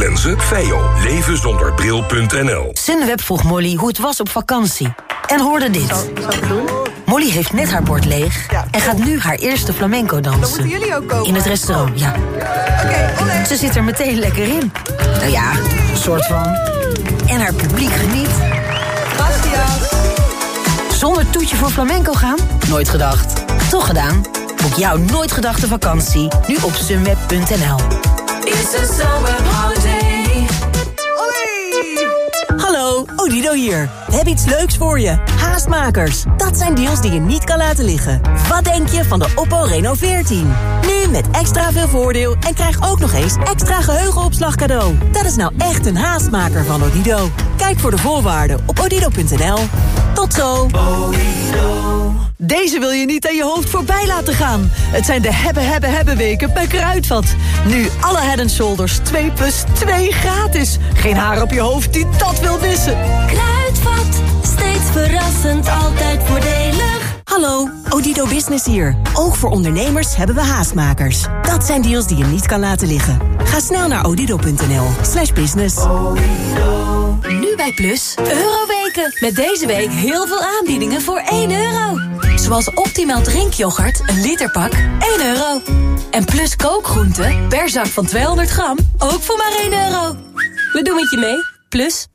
contactlenzen? Veo. Leven zonder bril.nl. Sunweb vroeg Molly hoe het was op vakantie. En hoorde dit. Zal ik doen? Molly heeft net haar bord leeg en gaat nu haar eerste flamenco dansen. Dan moeten jullie ook komen. In het restaurant, ja. Ze zit er meteen lekker in. Nou ja, een soort van. En haar publiek geniet. Gracias. Zonder toetje voor flamenco gaan? Nooit gedacht. Toch gedaan? Boek jouw nooit gedachte vakantie nu op sunweb.nl. Hier. We hebben iets leuks voor je. Haastmakers. Dat zijn deals die je niet kan laten liggen. Wat denk je van de Oppo Reno 14? Nu met extra veel voordeel en krijg ook nog eens extra geheugenopslag cadeau. Dat is nou echt een haastmaker van Odido. Kijk voor de voorwaarden op odido.nl. Tot zo. Deze wil je niet aan je hoofd voorbij laten gaan. Het zijn de hebben, hebben, hebben weken bij Kruidvat. Nu alle head shoulders 2 plus 2 gratis. Geen haar op je hoofd die dat wil missen. Kruidvat, steeds verrassend, altijd voordelig. Hallo, Odido Business hier. Ook voor ondernemers hebben we haastmakers. Dat zijn deals die je niet kan laten liggen. Ga snel naar odido.nl slash business. Nu bij Plus, Euroweken. Met deze week heel veel aanbiedingen voor 1 euro. Zoals optimaal drinkyoghurt, een literpak, 1 euro. En Plus kookgroenten, per zak van 200 gram, ook voor maar 1 euro. We doen het je mee, Plus.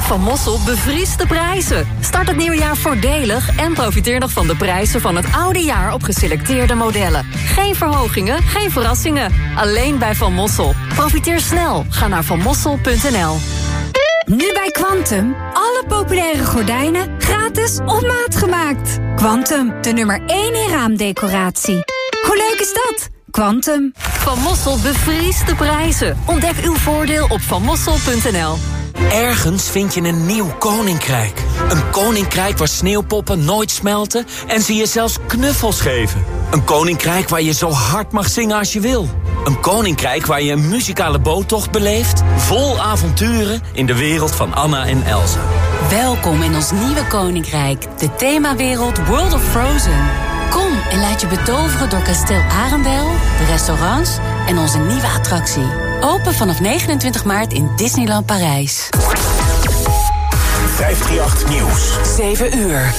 Van Mossel bevriest de prijzen. Start het nieuwe jaar voordelig en profiteer nog van de prijzen van het oude jaar op geselecteerde modellen. Geen verhogingen, geen verrassingen. Alleen bij Van Mossel. Profiteer snel. Ga naar vanmossel.nl. Nu bij Quantum. Alle populaire gordijnen gratis op maat gemaakt. Quantum, de nummer 1 in raamdecoratie. Hoe leuk is dat? Quantum. Van Mossel bevriest de prijzen. Ontdek uw voordeel op vanmossel.nl. Ergens vind je een nieuw koninkrijk. Een koninkrijk waar sneeuwpoppen nooit smelten en ze je zelfs knuffels geven. Een koninkrijk waar je zo hard mag zingen als je wil. Een koninkrijk waar je een muzikale boottocht beleeft... vol avonturen in de wereld van Anna en Elsa. Welkom in ons nieuwe koninkrijk, de themawereld World of Frozen. En laat je betoveren door kasteel Arendel, de restaurants en onze nieuwe attractie. Open vanaf 29 maart in Disneyland Parijs. 538 Nieuws. 7 uur.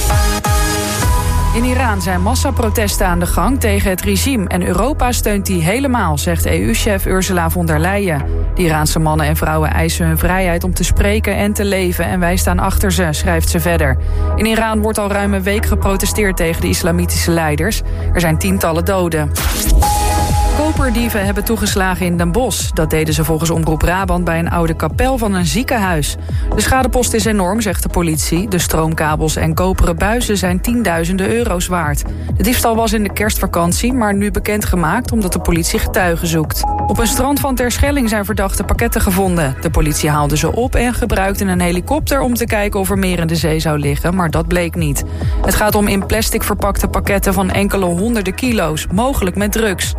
In Iran zijn massaprotesten aan de gang tegen het regime... en Europa steunt die helemaal, zegt EU-chef Ursula von der Leyen. De Iraanse mannen en vrouwen eisen hun vrijheid om te spreken en te leven... en wij staan achter ze, schrijft ze verder. In Iran wordt al ruim een week geprotesteerd tegen de islamitische leiders. Er zijn tientallen doden. Koperdieven hebben toegeslagen in Den Bosch. Dat deden ze volgens Omroep Brabant bij een oude kapel van een ziekenhuis. De schadepost is enorm, zegt de politie. De stroomkabels en koperen buizen zijn tienduizenden euro's waard. De diefstal was in de kerstvakantie, maar nu bekendgemaakt... omdat de politie getuigen zoekt. Op een strand van Terschelling zijn verdachte pakketten gevonden. De politie haalde ze op en gebruikte een helikopter... om te kijken of er meer in de zee zou liggen, maar dat bleek niet. Het gaat om in plastic verpakte pakketten van enkele honderden kilo's... mogelijk met drugs.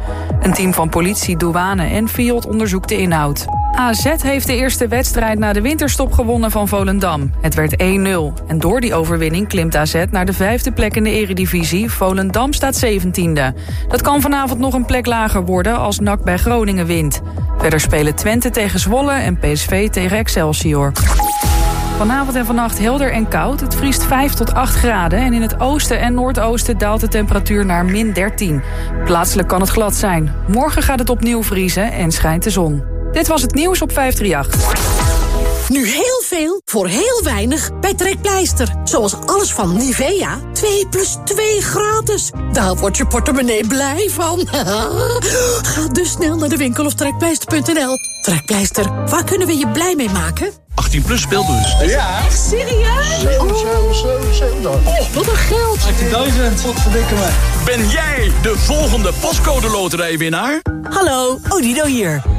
Een team van politie, douane en Fiat onderzoekt de inhoud. AZ heeft de eerste wedstrijd na de winterstop gewonnen van Volendam. Het werd 1-0. En door die overwinning klimt AZ naar de vijfde plek in de eredivisie. Volendam staat 17e. Dat kan vanavond nog een plek lager worden als NAC bij Groningen wint. Verder spelen Twente tegen Zwolle en PSV tegen Excelsior. Vanavond en vannacht helder en koud. Het vriest 5 tot 8 graden. En in het oosten en noordoosten daalt de temperatuur naar min 13. Plaatselijk kan het glad zijn. Morgen gaat het opnieuw vriezen en schijnt de zon. Dit was het nieuws op 538. Nu heel veel voor heel weinig bij Trekpleister. Zoals alles van Nivea. 2 plus 2 gratis. Daar wordt je portemonnee blij van. Ga dus snel naar de winkel of trekpleister.nl. Trekpleister, waar kunnen we je blij mee maken? 18 plus speelbus. Ja. Echt serieus? Oh, wat een geld. 18.000. Wat verdikken me. Ben jij de volgende pascode loterijwinnaar? Hallo, Odido hier.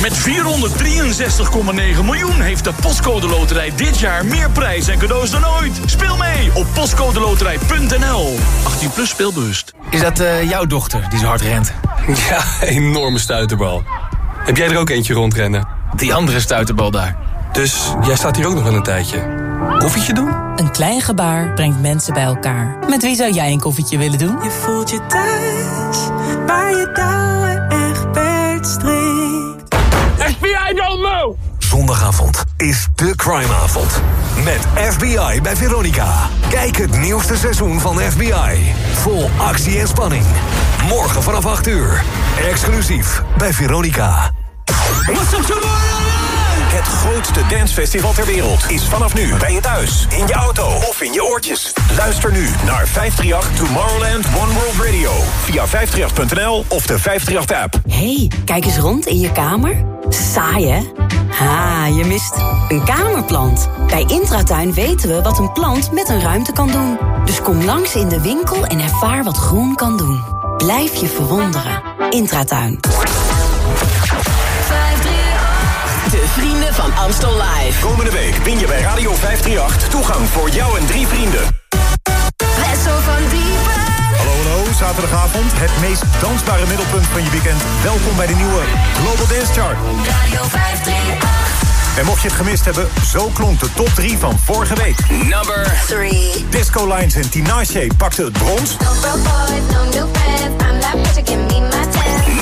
Met 463,9 miljoen heeft de Postcode Loterij dit jaar meer prijs en cadeaus dan ooit. Speel mee op postcodeloterij.nl. 18 plus speelbewust. Is dat eh, jouw dochter die zo hard rent? Ja, enorme stuiterbal. Heb jij er ook eentje rondrennen? Die andere stuiterbal daar. Dus jij staat hier ook nog wel een tijdje. Koffietje doen? Een klein gebaar brengt mensen bij elkaar. Met wie zou jij een koffietje willen doen? Je voelt je thuis, waar je touwen Don't know! Zondagavond is de crimeavond. Met FBI bij Veronica. Kijk het nieuwste seizoen van FBI. Vol actie en spanning. Morgen vanaf 8 uur. Exclusief bij Veronica. What's up, Het grootste dancefestival ter wereld is vanaf nu bij je thuis, in je in je oortjes. Luister nu naar 538 Tomorrowland One World Radio via 538.nl of de 538-app. hey, kijk eens rond in je kamer. Saai, hè? Ha, je mist een kamerplant. Bij Intratuin weten we wat een plant met een ruimte kan doen. Dus kom langs in de winkel en ervaar wat groen kan doen. Blijf je verwonderen. Intratuin. De vrienden van Amstel Live. Komende week win je bij Radio 538 toegang voor jou en drie vrienden. Wessel van Diepen. Hallo, hallo, zaterdagavond. Het meest dansbare middelpunt van je weekend. Welkom bij de nieuwe Global Dance Chart. Radio 538. En mocht je het gemist hebben, zo klonk de top 3 van vorige week. Number 3. Disco Lines en Tinashe pakten het brons.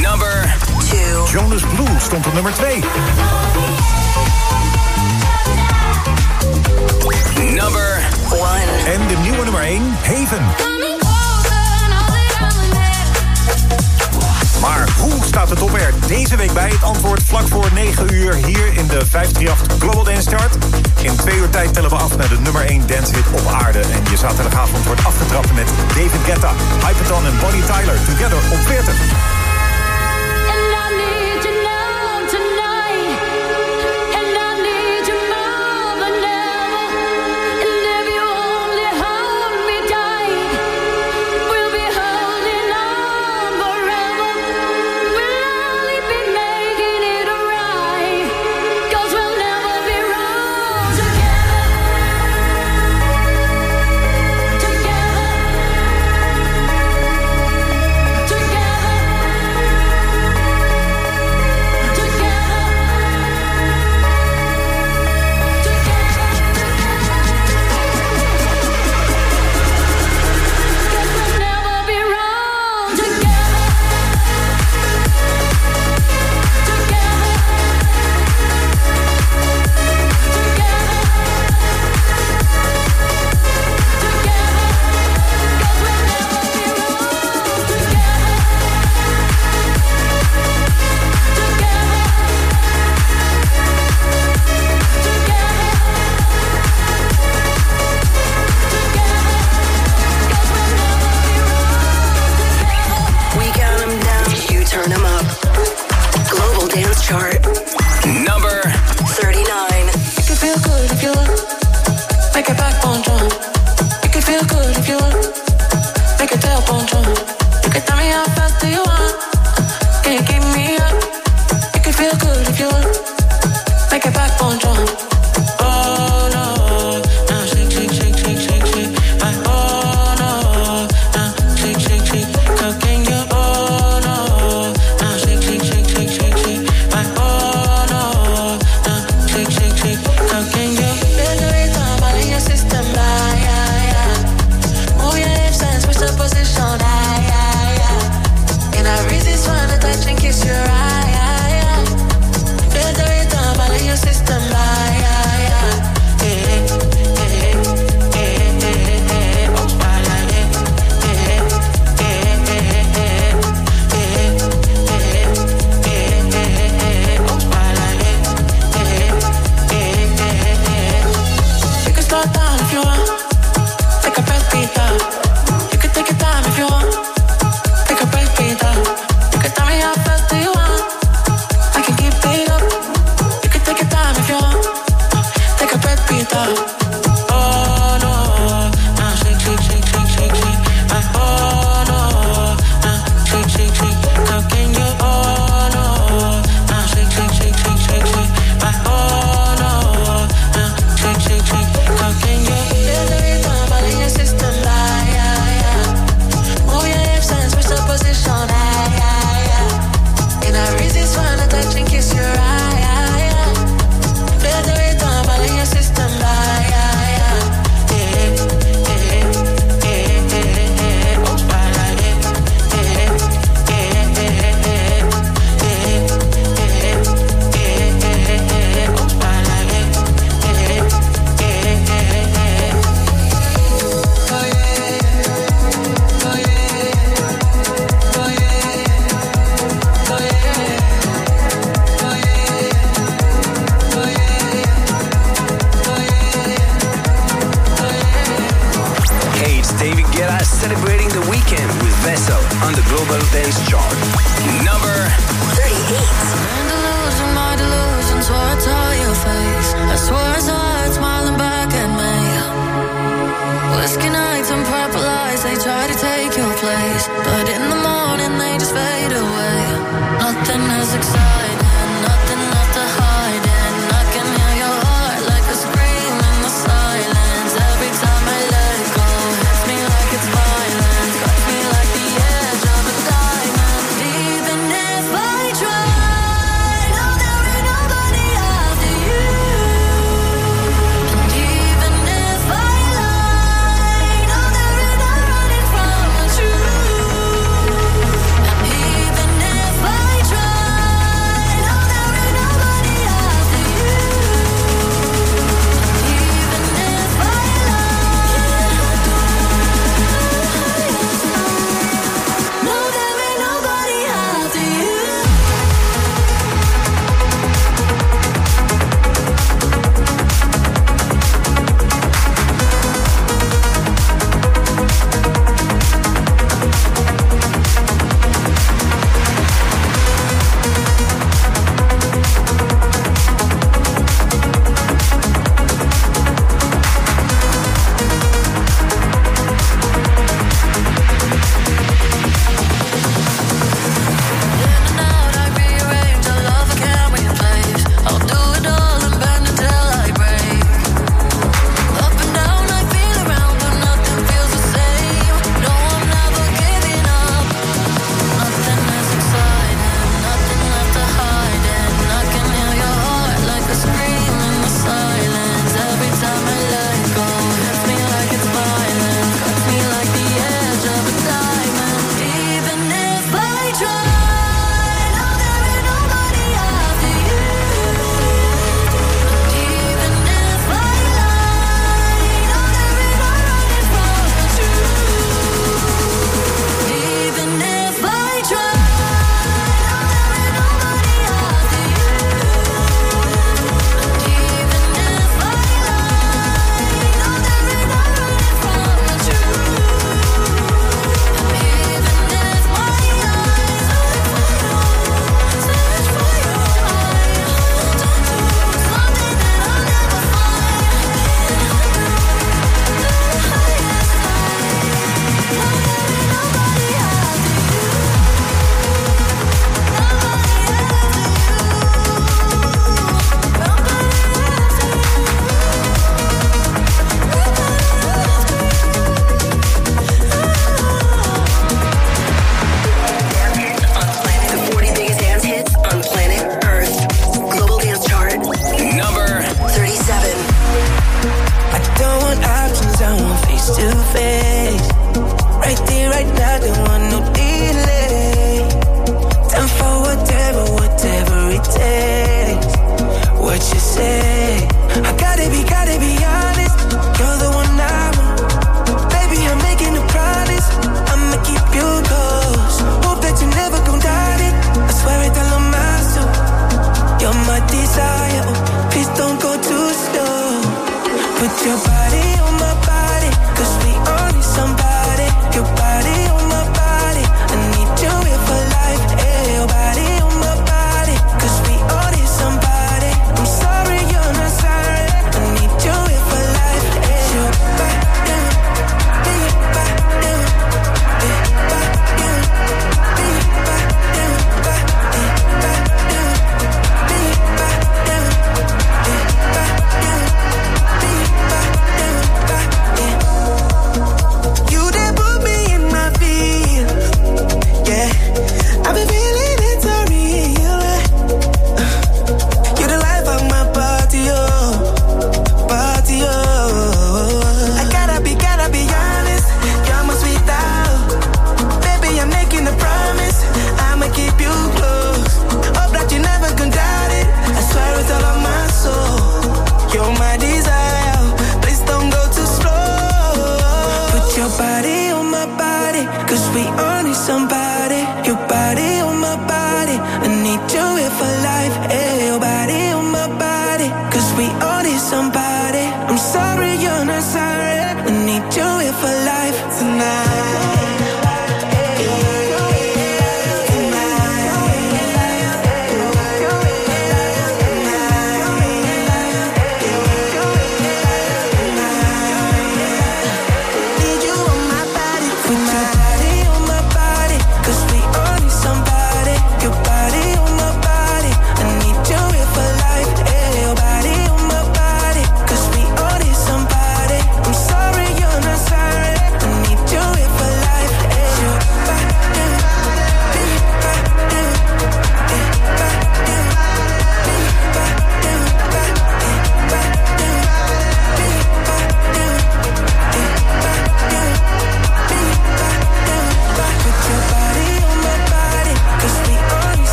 Number 2. Jonas Blue stond op nummer 2. Number 1. En de nieuwe nummer 1, Haven. Maar hoe staat het op er deze week bij? Het antwoord vlak voor 9 uur hier in de 538 Global Dance Chart. In twee uur tijd tellen we af naar de nummer 1 dancehit op aarde. En je zaterdagavond wordt afgetrapt met David Guetta, Hyperton en Bonnie Tyler. Together op 40.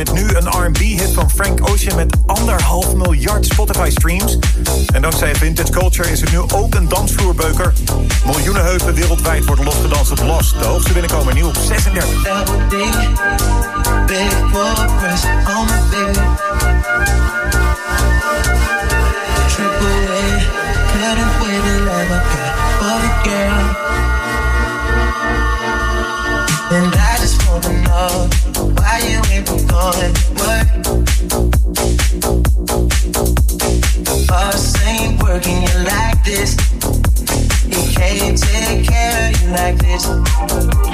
Met nu een RB-hit van Frank Ocean met anderhalf miljard Spotify-streams. En dankzij Vintage Culture is het nu ook een dansvloerbeuker. Miljoenen heupen wereldwijd worden losgedanst op Lost. De hoogste binnenkomen nieuw op 36. take care of you like this.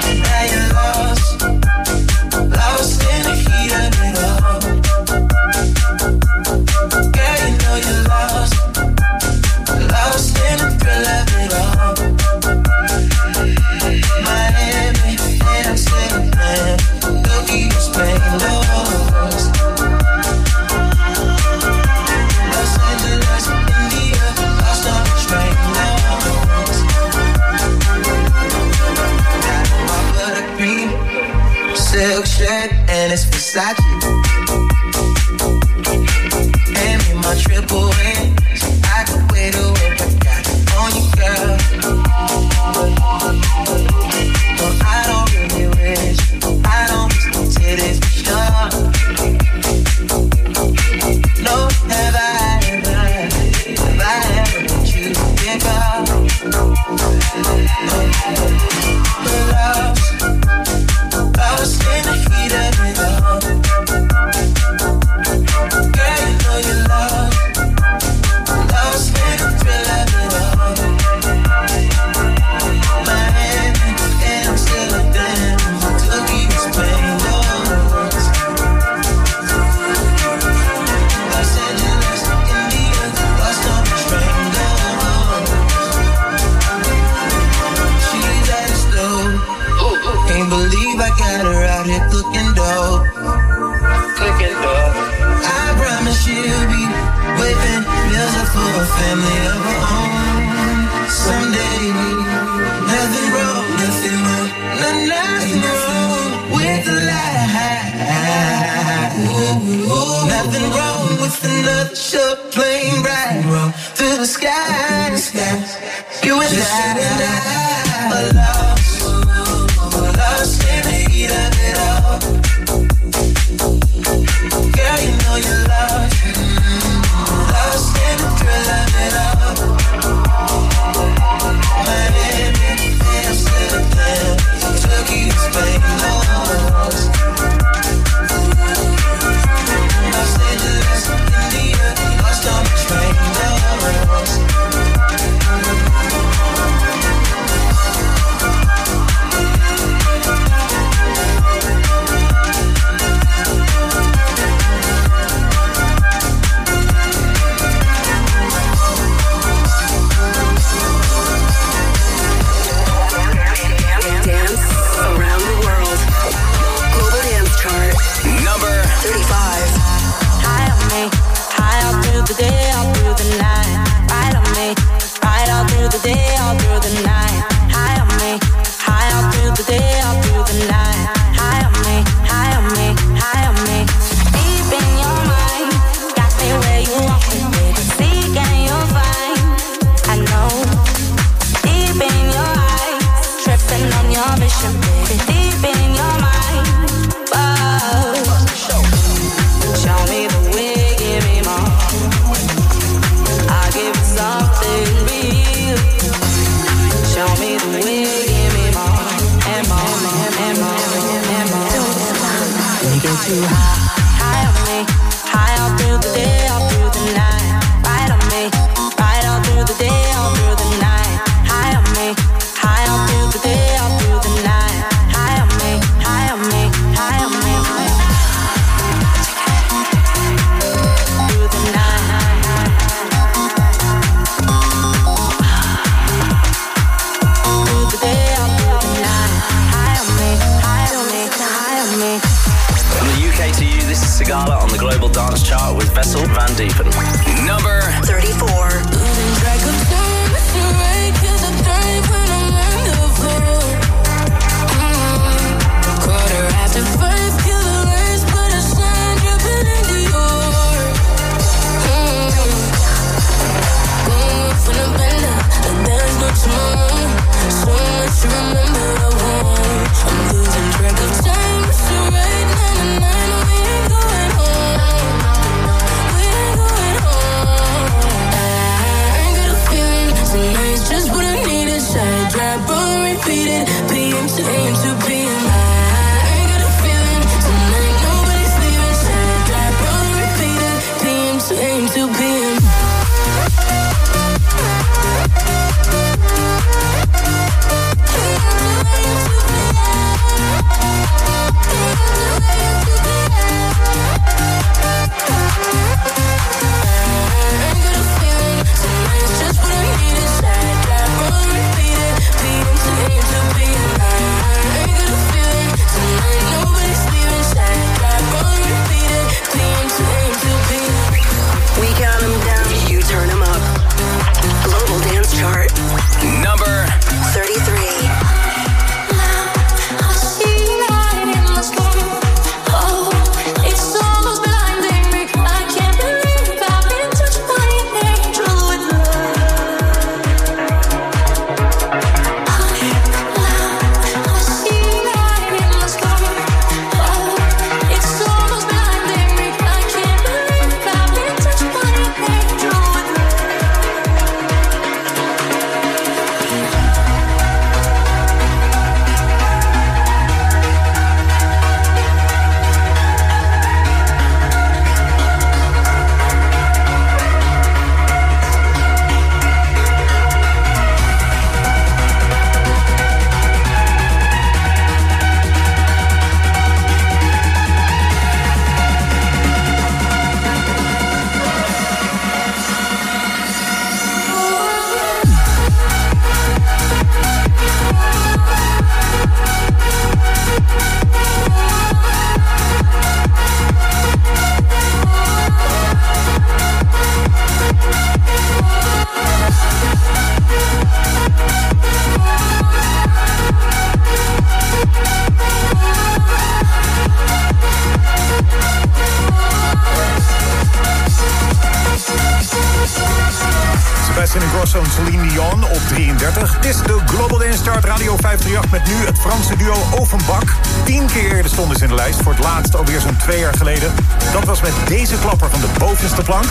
Sebastian Ingrosso en Celine Dion op 33. Het is de Global Dance Chart Radio 538 met nu het Franse duo Offenbach. Tien keer eerder stonden ze in de lijst, voor het laatst alweer zo'n twee jaar geleden. Dat was met deze klapper van de bovenste plank.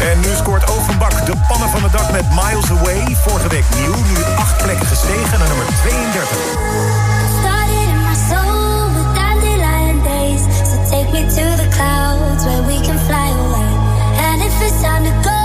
En nu scoort Offenbach de pannen van het dak met Miles Away. Vorige week nieuw, nu acht plekken gestegen naar nummer 32. Me to the clouds where we can fly away. And if it's time to go,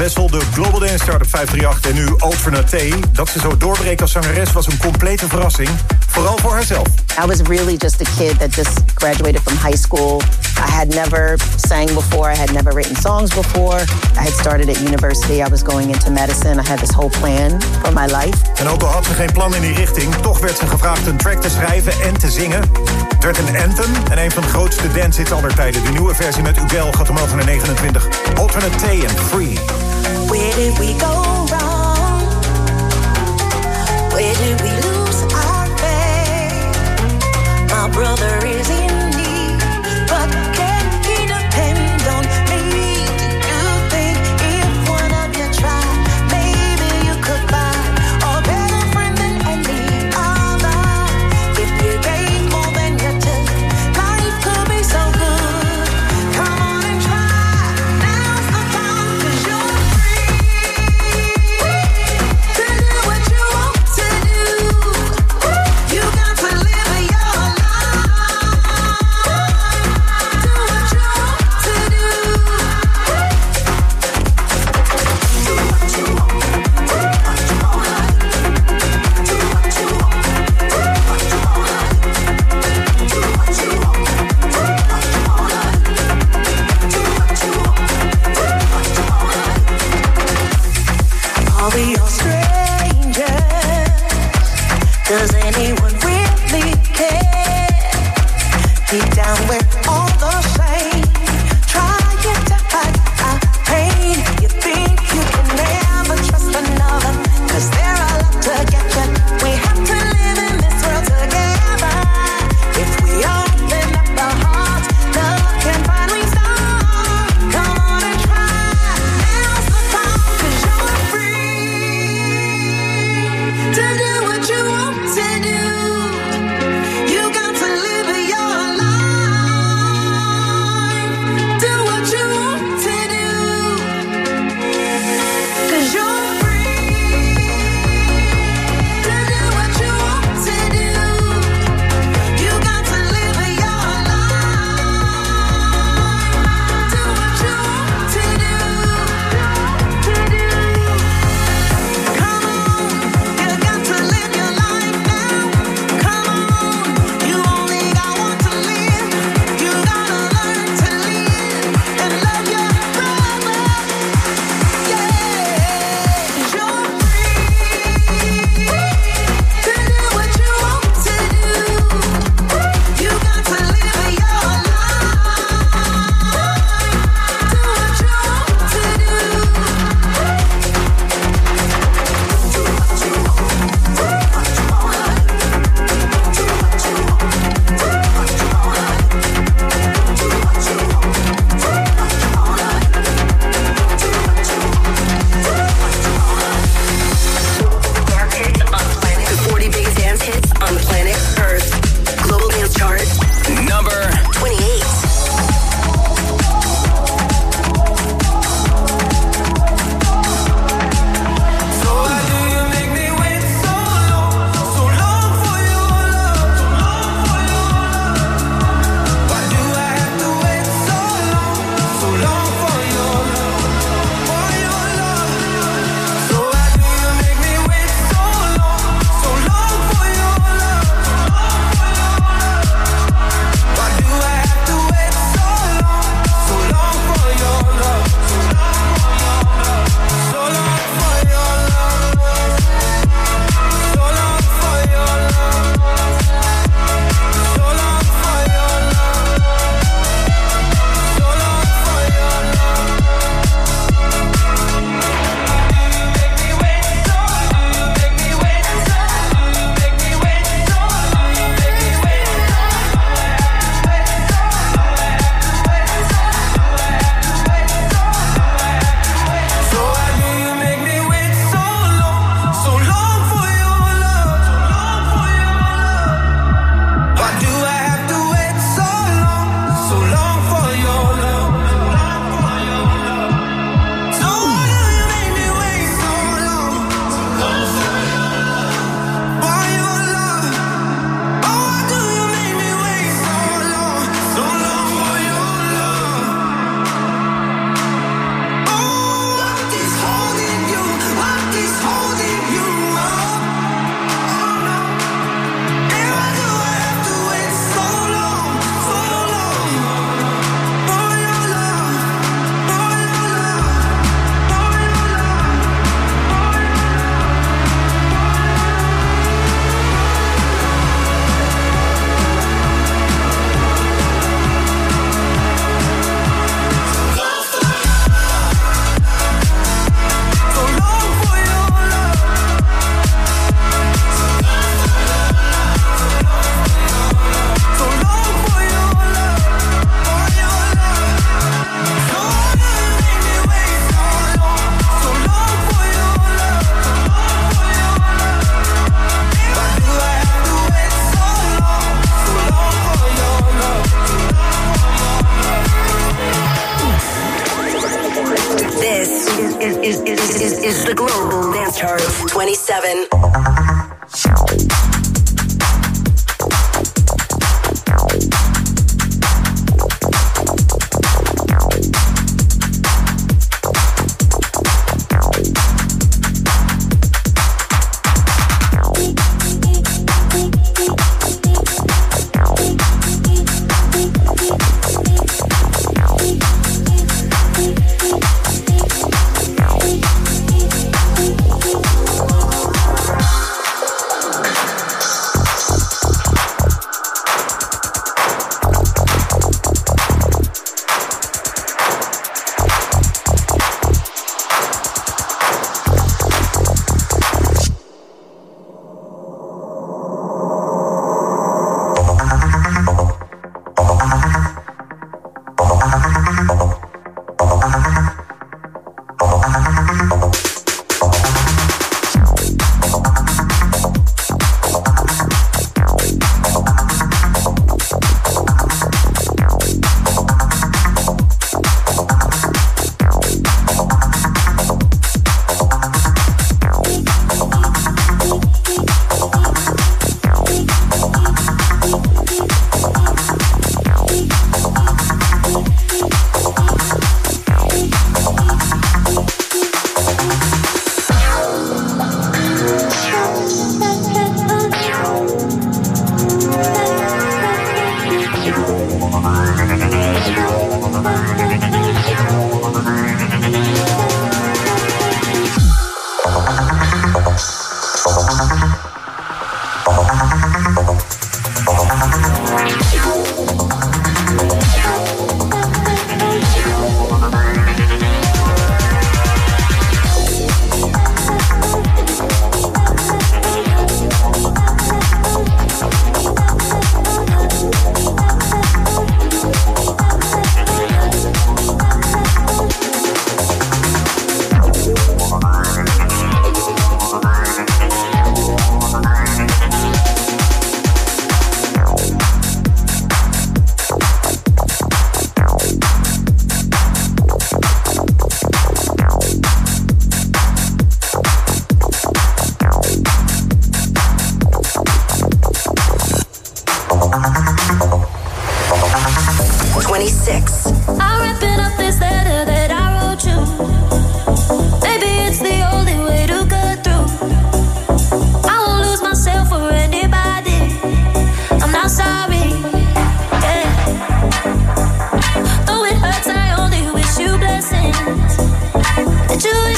Wessel, de Global Dance Chart op 538 en nu Alternate. Dat ze zo doorbreekt als zangeres was een complete verrassing. Vooral voor haarzelf. I was really just a kid that just graduated from high school. I had never sang before. I had never written songs before. I had started at university. I was going into medicine. I had this whole plan for my life. En ook al had ze geen plan in die richting, toch werd ze gevraagd een track te schrijven en te zingen. Het werd een anthem en een van de grootste dancehits aller tijden. De nieuwe versie met Ugel gaat omhoog naar 29. Alternate T en Free. brother is in Are we all strangers? Does anyone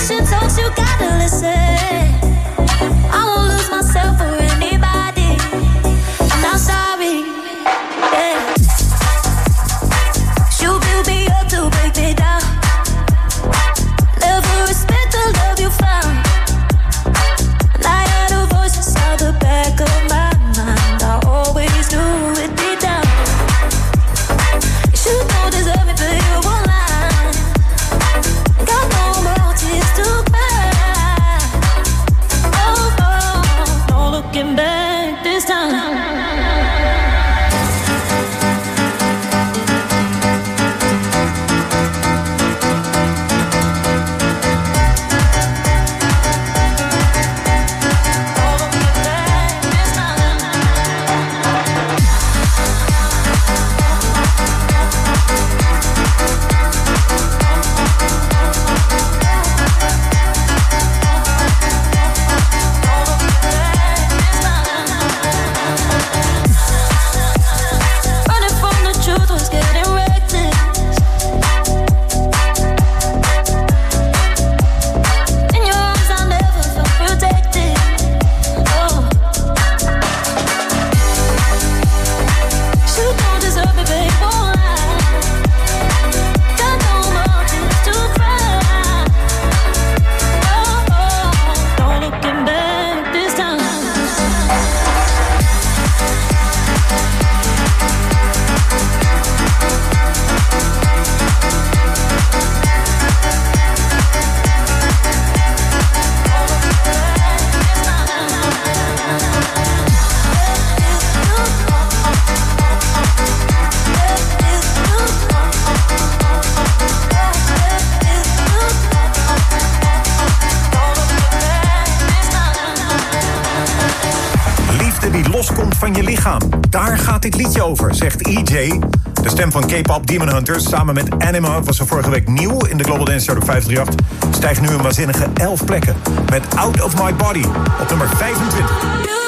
conversations, oh, you gotta listen. Daar gaat dit liedje over, zegt EJ. De stem van K-pop Demon Hunters samen met Anima was er vorige week nieuw in de Global Dance Show 538. Stijgt nu een waanzinnige 11 plekken met Out of My Body op nummer 25.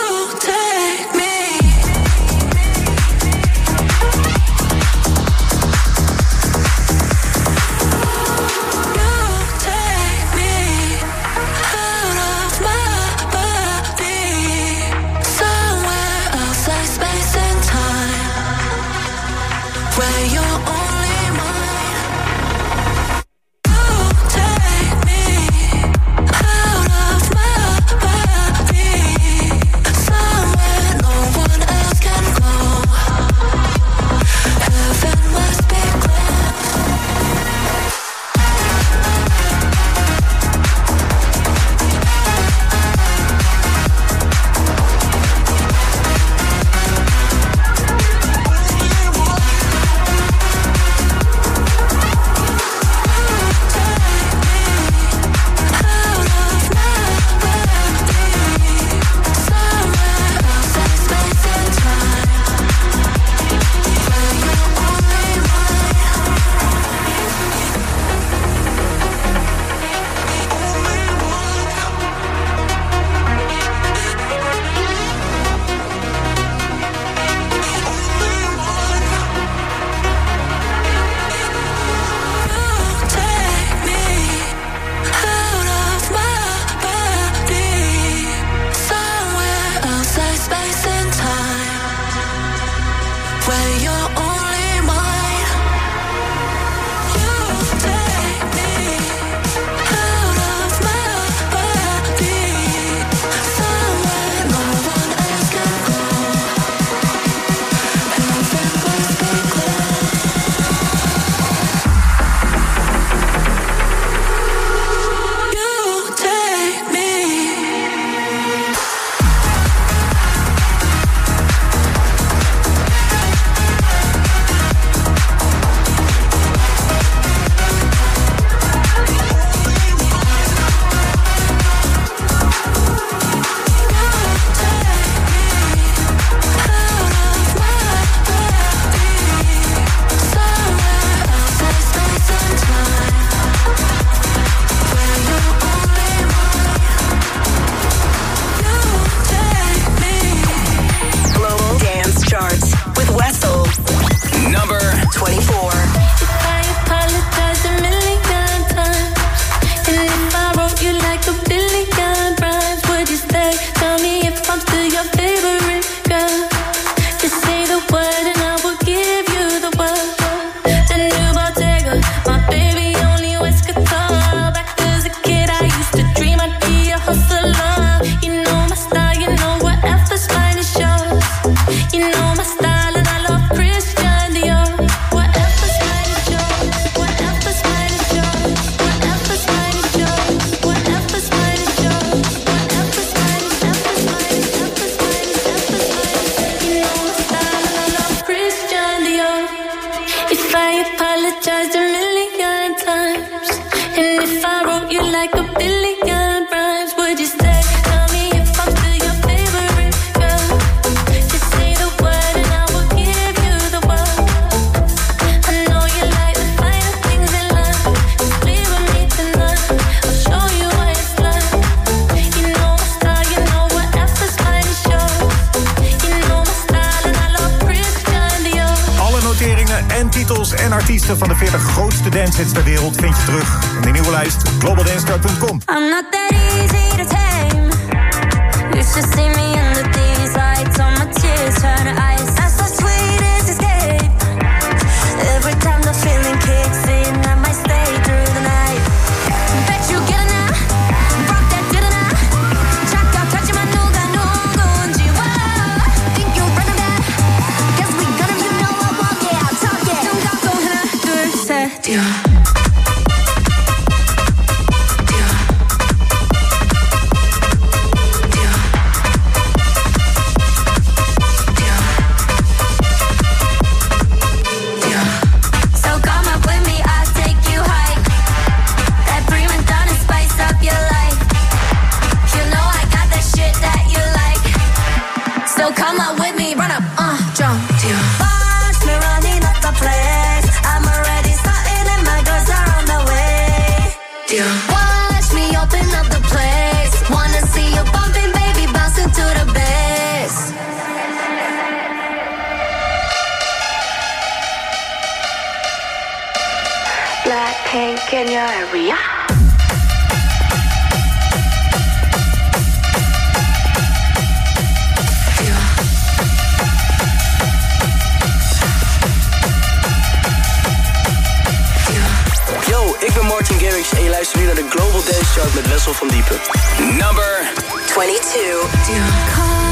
artiesten van de 40 grootste dancehits ter wereld vind je terug in de nieuwe lijst globaldancecard.com. I'm not that easy to tame. You should see me in the these lights on my tears Dios. Met Wessel van Diepen. Number 22.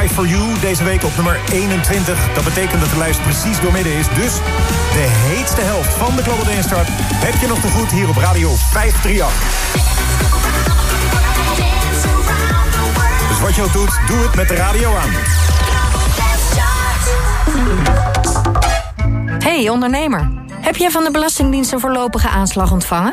Cry For You. Deze week op nummer 21. Dat betekent dat de lijst precies doormidden is. Dus de heetste helft van de Global Dance Chart heb je nog te goed hier op Radio 538. Dus wat je ook doet, doe het met de radio aan. Hey ondernemer, heb jij van de Belastingdienst een voorlopige aanslag ontvangen?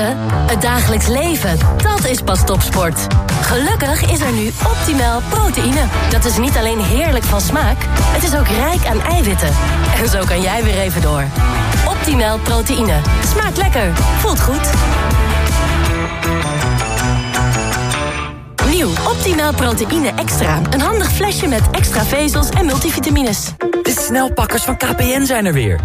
Het dagelijks leven, dat is pas topsport. Gelukkig is er nu optimaal proteïne. Dat is niet alleen heerlijk van smaak, het is ook rijk aan eiwitten. En zo kan jij weer even door. Optimaal proteïne. Smaakt lekker, voelt goed. Nieuw Optimaal proteïne extra. Een handig flesje met extra vezels en multivitamines. De snelpakkers van KPN zijn er weer.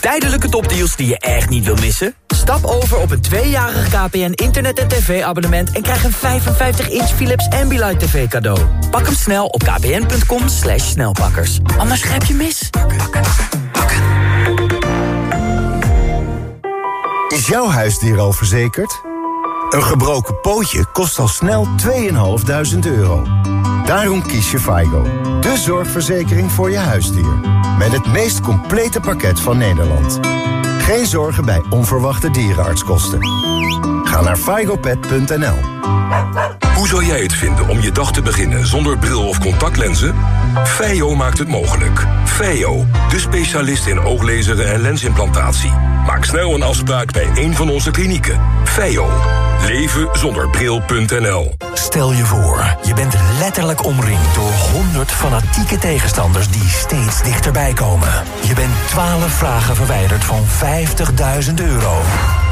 Tijdelijke topdeals die je echt niet wil missen? Stap over op een tweejarig KPN internet- en tv-abonnement... en krijg een 55-inch Philips Ambilight TV cadeau. Pak hem snel op kpn.com snelpakkers. Anders grijp je mis. Is jouw huisdier al verzekerd? Een gebroken pootje kost al snel 2.500 euro. Daarom kies je FIGO, de zorgverzekering voor je huisdier. Met het meest complete pakket van Nederland. Geen zorgen bij onverwachte dierenartskosten. Ga naar figopet.nl. Hoe zou jij het vinden om je dag te beginnen zonder bril of contactlenzen? Feio maakt het mogelijk. Feio, de specialist in ooglezeren en lensimplantatie. Maak snel een afspraak bij een van onze klinieken. Feio. Leven zonder bril.nl. Stel je voor, je bent letterlijk omringd door 100 fanatieke tegenstanders die steeds dichterbij komen. Je bent 12 vragen verwijderd van 50.000 euro.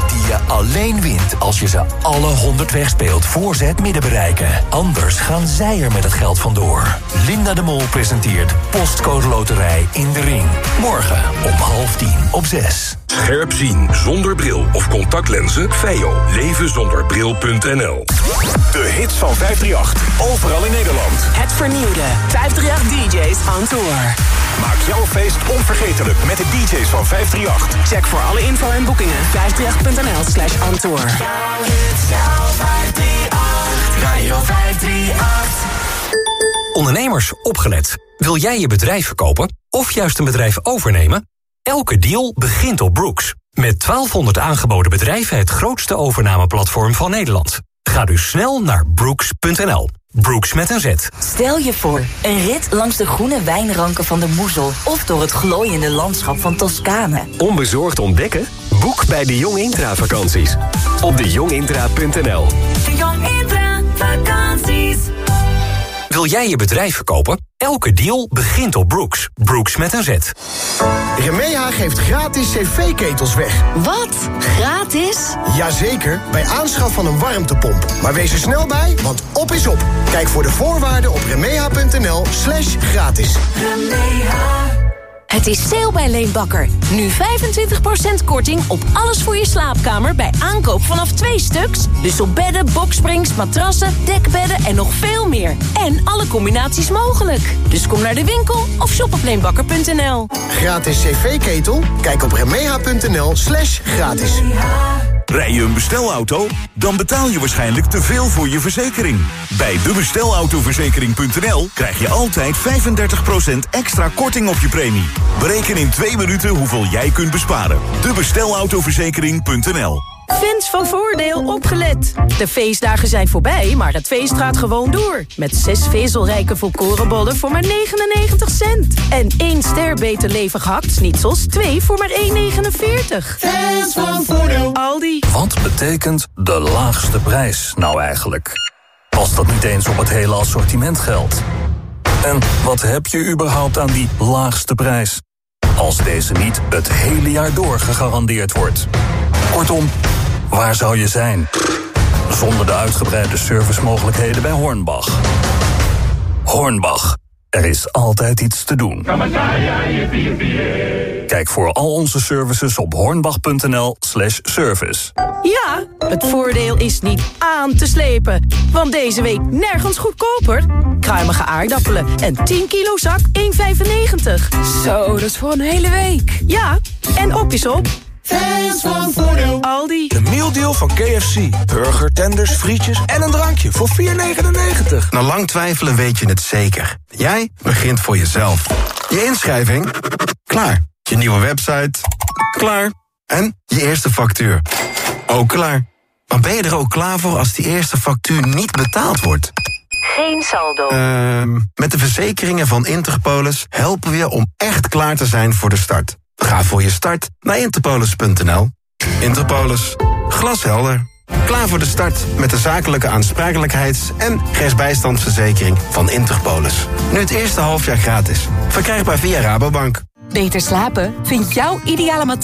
Die je alleen wint als je ze alle 100 wegspeelt voor ze het midden bereiken. Anders gaan zij er met het geld vandoor. Linda de Mol presenteert Postcode Loterij in de Ring. Morgen om half tien op 6. Scherp zien zonder bril of contactlenzen? Feio. Leven zonder bril.nl. De hits van 538, overal in Nederland. Het vernieuwde 538 DJ's on tour. Maak jouw feest onvergetelijk met de DJ's van 538. Check voor alle info en boekingen 538.nl slash on tour. Radio 538. Ondernemers, opgelet. Wil jij je bedrijf verkopen of juist een bedrijf overnemen? Elke deal begint op Brooks. Met 1200 aangeboden bedrijven het grootste overnameplatform van Nederland. Ga dus snel naar brooks.nl. Brooks met een Z. Stel je voor, een rit langs de groene wijnranken van de Moezel... of door het glooiende landschap van Toscane. Onbezorgd ontdekken? Boek bij de Jong Intra vakanties. Op dejongintra.nl De Jong Intra vakanties. Wil jij je bedrijf verkopen? Elke deal begint op Brooks. Brooks met een Z. Remeha geeft gratis cv-ketels weg. Wat? Gratis? Jazeker, bij aanschaf van een warmtepomp. Maar wees er snel bij, want op is op. Kijk voor de voorwaarden op remeha.nl slash gratis. Het is sale bij Leenbakker. Nu 25% korting op alles voor je slaapkamer bij aankoop vanaf twee stuks. Dus op bedden, boksprings, matrassen, dekbedden en nog veel meer. En alle combinaties mogelijk. Dus kom naar de winkel of shop op leenbakker.nl. Gratis cv-ketel? Kijk op remeha.nl slash gratis. Rij je een bestelauto? Dan betaal je waarschijnlijk te veel voor je verzekering. Bij debestelautoverzekering.nl krijg je altijd 35% extra korting op je premie. Bereken in twee minuten hoeveel jij kunt besparen. Debestelautoverzekering.nl Fans van Voordeel opgelet. De feestdagen zijn voorbij, maar het feest gaat gewoon door. Met zes vezelrijke volkorenbollen voor maar 99 cent. En één ster beter levig hakt-snitsels, twee voor maar 1,49. Fans van Voordeel. Aldi. Wat betekent de laagste prijs nou eigenlijk? Als dat niet eens op het hele assortiment geldt. En wat heb je überhaupt aan die laagste prijs? Als deze niet het hele jaar door gegarandeerd wordt. Kortom, waar zou je zijn? Zonder de uitgebreide servicemogelijkheden bij Hornbach. Hornbach, Er is altijd iets te doen. Kijk voor al onze services op hornbach.nl slash service. Ja, het voordeel is niet aan te slepen. Want deze week nergens goedkoper. Kruimige aardappelen en 10 kilo zak 1,95. Zo, dat is voor een hele week. Ja, en op is op. Fans van Voordeel. Aldi. De mealdeal van KFC. Burger, tenders, frietjes en een drankje voor 4,99. Na lang twijfelen weet je het zeker. Jij begint voor jezelf. Je inschrijving? Klaar. Je nieuwe website? Klaar. En je eerste factuur? Ook klaar. Maar ben je er ook klaar voor als die eerste factuur niet betaald wordt? Geen saldo. Ehm met de verzekeringen van Interpolis helpen we je om echt klaar te zijn voor de start. Ga voor je start naar interpolis.nl. Interpolis. Glashelder. Klaar voor de start met de zakelijke aansprakelijkheids- en rechtsbijstandsverzekering van Interpolis. Nu het eerste halfjaar gratis. Verkrijgbaar via Rabobank. Beter slapen? Vind jouw ideale matras